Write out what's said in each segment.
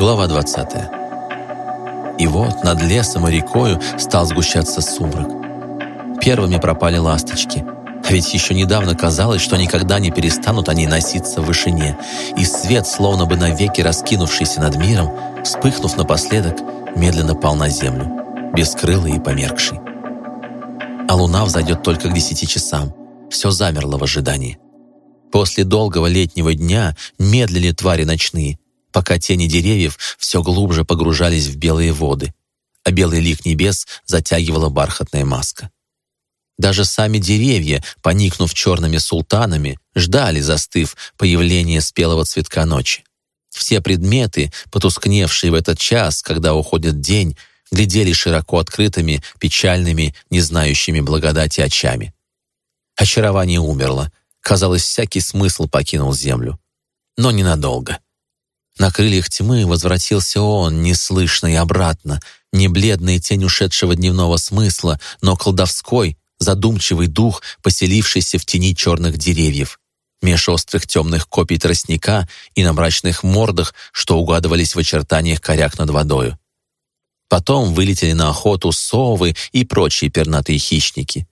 Глава 20. И вот над лесом и рекою стал сгущаться сумрак. Первыми пропали ласточки. А ведь еще недавно казалось, что никогда не перестанут они носиться в вышине, и свет, словно бы навеки раскинувшийся над миром, вспыхнув напоследок, медленно пал на землю, бескрылый и померкший. А луна взойдет только к десяти часам. Все замерло в ожидании. После долгого летнего дня медлили твари ночные, пока тени деревьев все глубже погружались в белые воды, а белый лик небес затягивала бархатная маска. Даже сами деревья, поникнув черными султанами, ждали, застыв, появления спелого цветка ночи. Все предметы, потускневшие в этот час, когда уходит день, глядели широко открытыми, печальными, не знающими благодати очами. Очарование умерло. Казалось, всякий смысл покинул землю. Но ненадолго. На крыльях тьмы возвратился он, неслышно и обратно, не бледная тень ушедшего дневного смысла, но колдовской, задумчивый дух, поселившийся в тени черных деревьев, меж острых темных копий тростника и на мрачных мордах, что угадывались в очертаниях коряк над водою. Потом вылетели на охоту совы и прочие пернатые хищники.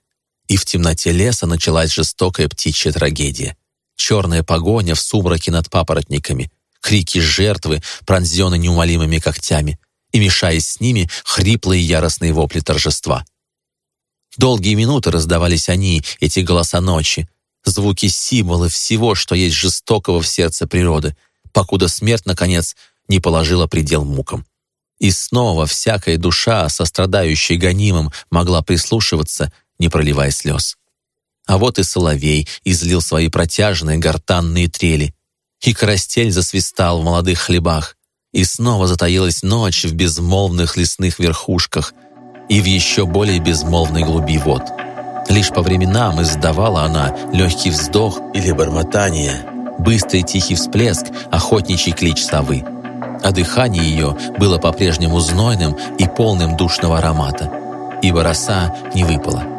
И в темноте леса началась жестокая птичья трагедия. Черная погоня в сумраке над папоротниками, крики жертвы, пронзенные неумолимыми когтями, и, мешаясь с ними, хриплые яростные вопли торжества. Долгие минуты раздавались они, эти голоса ночи, звуки символы всего, что есть жестокого в сердце природы, покуда смерть, наконец, не положила предел мукам. И снова всякая душа, сострадающая гонимым, могла прислушиваться, не проливая слез. А вот и соловей излил свои протяжные гортанные трели, и карастель засвистал в молодых хлебах, и снова затаилась ночь в безмолвных лесных верхушках и в еще более безмолвной глуби вод. Лишь по временам издавала она легкий вздох или бормотание, быстрый тихий всплеск, охотничий клич совы а дыхание ее было по-прежнему знойным и полным душного аромата, ибо роса не выпала.